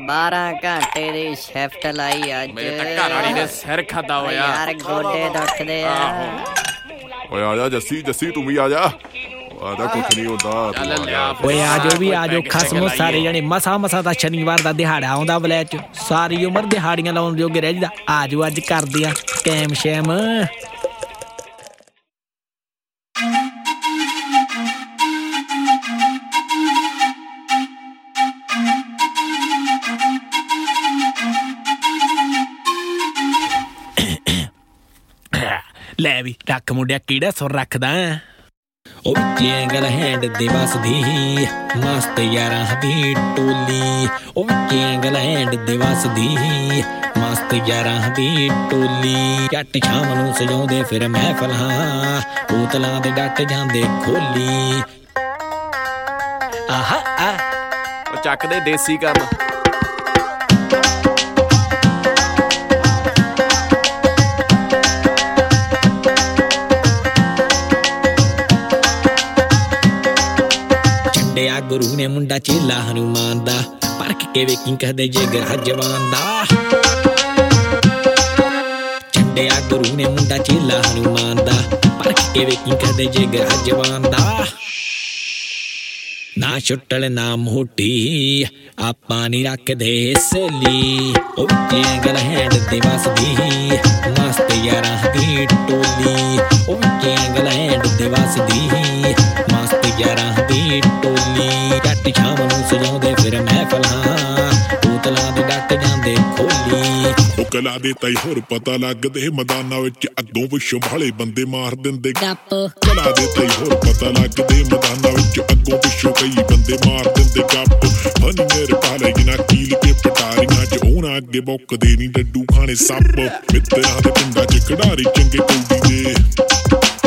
12 ਘੰਟੇ ਦੀ ਸ਼ਿਫਟ ਲਾਈ ਅੱਜ। ਮੇਰੇ ਤਾਂ ਘਰ ਵਾਲੀ ਨੇ ਸਿਰ ਖਾਦਾ ਹੋਇਆ। ਯਾਰ ਗੋਡੇ ਦੁਖਦੇ ਆ। ਓਏ ਆ ਜਾ ਜੱਸੀ ਜੱਸੀ ਤੂੰ ਵੀ ਆ ਜਾ। ਆ ਜਾ ਕੁਛ ਨਹੀਂ ਹੁੰਦਾ। ਓਏ ਆਜੋ ਵੀ ਆਜੋ ਖਸਮੋ ਸਾਰੇ। ਜਣੇ ਮਸਾ ਮਸਾ ਦਾ ਸ਼ਨੀਵਾਰ ਦਾ ਦਿਹਾੜਾ ਆਉਂਦਾ ਵਲੈਚ ਚ। ਸਾਰੀ ਉਮਰ ਦਿਹਾੜੀਆਂ ਲਾਉਣ ਜੋਗੇ ਰਹਿ ਜਾਂਦਾ। ਆਜੋ ਅੱਜ ਕਰਦੇ ਆ ਕੈਮ ਸ਼ੈਮ ਲੈ ਵੀ, ਰੱਖ ਮੁੰਡਿਆ ਕਿਹੜਾ ਸੁਰ ਰੱਖਦਾ। ਉਹ ਵਿੱਚੇ ਐਂਗਲ ਹੈਂਡ ਦੇ ਵਸਦੀ, ਮਸਤ ਯਾਰਾਂ ਦੀ ਟੋਲੀ। ਉਹ ਵਿੱਚੇ ਐਂਗਲ ਹੈਂਡ ਦੇ ਵਸਦੀ, ਮਸਤ ਯਾਰਾਂ ਦੀ ਟੋਲੀ। ਜੱਟ ਸ਼ਾਮ ਨੂੰ ਸਜਾਉਂਦੇ ਫਿਰ ਮਹਿਫਲਾਂ ਪੂਤਲਾਂ ਦੇ ਡੱਟ ਜਾਂਦੇ ਖੋਲੀ। ਆਹਾ, ਆ। ਉਹ ਚੱਕ ਦੇਸੀ ਕੰਮ। ਛੱਡਿਆ ਗੁਰੂ ਨੇ ਮੁੰਡਾ ਚੇਲਾ ਹਨੂਮਾਨ ਦਾ। ਪਰਖ ਕੇ ਵੇਖੀ ਕਹਦੇ ਜਿਗਰ ਜਵਾਨ ਦਾ। ਛੱਡਿਆ ਗੁਰੂ ਨੇ ਮੁੰਡਾ ਚੇਲਾ ਹਨੂਮਾਨ ਦਾ। ਪਰਖ ਕੇ ਵੇਖੀ ਕਹਦੇ ਜਿਗਰ ਜਵਾਨ ਦਾ। ਨਾ ਛੁੱਟਲ, ਨਾ ਮੋਟੀ, ਆਪਾਂ ਨਹੀਂ ਰੱਖਦੇ ਸਲੀ। ਉਹ ਜੈਂਗਲ ਹੈਂਡ ਦੇ ਵਸਦੀ, ਮਸਤ ਯਾਰਾਂ ਦੀ ਟੋਲੀ। ਉਹ ਜੈਂਗਲ ਦੇ ਵਸਦੀ। ਸ਼ਾਮ ਨੂੰ ਸਜਾਉਂਦੇ ਫਿਰ ਮਹਿਫਲਾਂ ਬੋਤਲਾਂ ਦੇ ਡੱਟ ਜਾਂਦੇ ਖੋਲੀ। ਉਹ ਕਲਾ ਦੇ ਤਈ ਹੋਰ ਪਤਾ ਲੱਗਦੇ ਮੈਦਾਨਾਂ ਵਿੱਚ ਅੱਗੋਂ ਪਿੱਛੋਂ ਭਾਲੇ ਬੰਦੇ ਮਾਰ ਦਿੰਦੇ। ਗੱਪ ਕਲਾ ਦੇ ਤਈ ਹੋਰ ਪਤਾ ਲੱਗਦੇ ਮੈਦਾਨਾਂ ਵਿੱਚ ਅੱਗੋਂ ਪਿੱਛੋਂ ਕਈ ਬੰਦੇ ਮਾਰ ਦਿੰਦੇ। ਗੱਪ ਹਨੀ ਮੇਰੇ ਪਾਲੇ ਜਿਨਾ ਕੀਲ ਕੇ ਪਟਾਰੀਆਂ 'ਚ ਉਹਨਾਂ ਅੱਗੇ ਬੁੱਕਦੇ ਨਹੀਂ ਡੱਡੂ ਖਾਣੇ ਸੱਪ। ਮਿੱਤਰਾਂ ਦੇ ਪਿੰਡਾਂ 'ਚ ਖਿਡਾਰੀ ਚੰਗੇ ਕੌਡੀ ਦੇ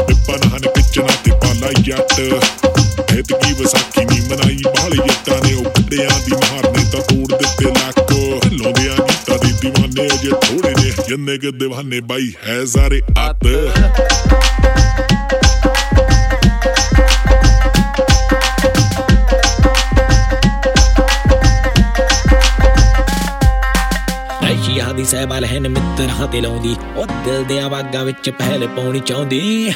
ਟਿੱਪਾਂ ਹਨ ਕਿਚਨਾ ਤੇ ਪਾਲਾ ਜੱਟ। ਐਤਕੀ ਵਿਸਾਖੀ ਮੁੰਡਿਆਂ ਦੀ ਮਾਰ ਤਾਂ ਤੋੜ ਦਿੱਤੇ ਲੱਕ ਲਾਉਂਦਿਆਂ ਕੀਤਾ ਦੀ دیਵਾਨੇ ਜੇ ਥੋੜੇ ਨੇ ਜਿੰਨੇ ਕੇ دیਵਾਨੇ ਬਾਈ ਹੈ ਜ਼ਾਰੇ ਅੱਤ। ਸ਼ੀਹਾ ਦੀ ਹੈ ਮਿੱਤਰਾਂ ਤੇ ਲਾਉਂਦੀ, ਉਹ ਦਿਲ ਦੇ ਆਵਾਗਾ ਵਿੱਚ ਪਹਿਲ ਪਾਉਣੀ ਚਾਹੁੰਦੀ।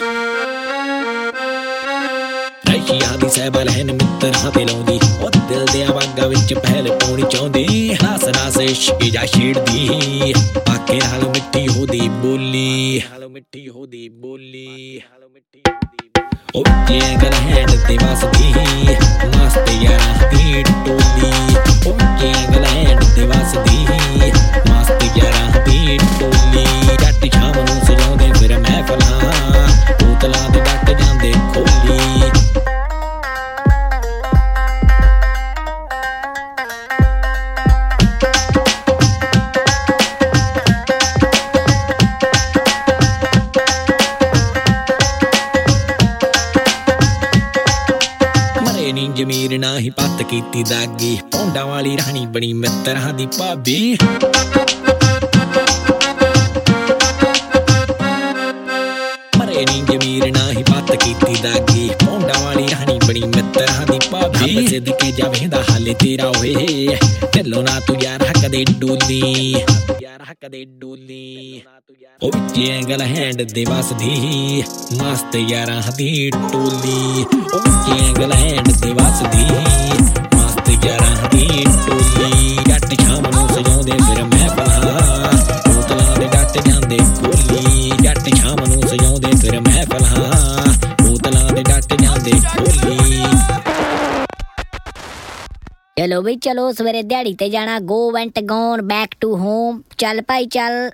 ਰਸ਼ੀਆ ਦੀ ਸਹਿਬਲ ਹੈ ਮਿੱਤਰਾਂ ਤੇ ਲਾਉਂਦੀ। ਉਹ ਦਿਲ ਦੇ ਆਵਾਜ਼ਾਂ ਵਿੱਚ ਪਹਿਲ ਪਾਉਣੀ ਚਾਹੁੰਦੀ। ਨਾਸ ਨਾਸ ਇਸ਼ਕ ਜਾ ਛੇੜਦੀ। ਆਕੇ ਨਾਲ ਮਿੱਟੀ ਹੋਦੀ ਬੋਲੀ। ਹਾਲੋ ਮਿੱਟੀ ਹੋਦੀ ਬੋਲੀ ਹਾਲੋ ਮਿੱਟੀ ਹੋਦੀ ਉਹ ਜੈਂਗਲ ਹੈਂਡ ਤੇ ਵਸਦੀ। ਮਸਤ ਯਾਰਾਂ ਦੀ ਟੋਲੀ। ਉਹ ਜੈਂਗਲ ਮਰੇ ਜਮੀਰ ਨਾ ਹੀ ਪੱਤ ਕੀਤੀ ਦਾਗੀ। ਪੌਂਡਾਂ ਵਾਲੀ ਰਾਣੀ ਬਣੀ ਮਿੱਤਰਾਂ ਦੀ ਭਾਬੀ। ਮਿੱਤਰਾਂ ਸਿੱਧ ਕੇ ਜਾਵੇਂ ਹਾਲੇ ਤੇਰਾ ਓਏ। ਢਿੱਲੋਂ ਨਾ ਤੂੰ ਯਾਰ ਕਦੇ ਡੋਲੀ। ਯਾਰ ਕਦੇ ਡੋਲੀ ਉਹ ਵਿੱਚ ਐਂਗਲ ਹੈਂਡ ਦੇ ਵਸਦੀ, ਮਸਤ ਯਾਰਾਂ ਦੀ ਟੋਲੀ। ਉਹ ਵਿੱਚ ਐਂਗਲ ਹੈਂਡ ਦੇ ਵਸਦੀ, ਮਸਤ ਯਾਰਾਂ ਦੀ ਟੋਲੀ। ਜੱਟ ਸ਼ਾਮ ਨੂੰ ਸਜਾਉਂਦੇ ਫਿਰ ਮਹਿਫਲਾਂ ਬੋਤਲਾਂ ਦੇ ਡੱਟ ਜਾਂਦੇ ਖੋਲੀ ਜੱਟ ਸ਼ਾਮ ਨੂੰ ਸਜਾਉਂਦੇ ਫਿਰ ਮੈਂ ਬੋਤਲਾਂ ਚਲੋ ਬਈ, ਚਲੋ ਸਵੇਰੇ ਦਿਹਾੜੀ ਤੇ ਜਾਣਾ go went gone back to home ਚੱਲ ਭਾਈ, ਚੱਲ।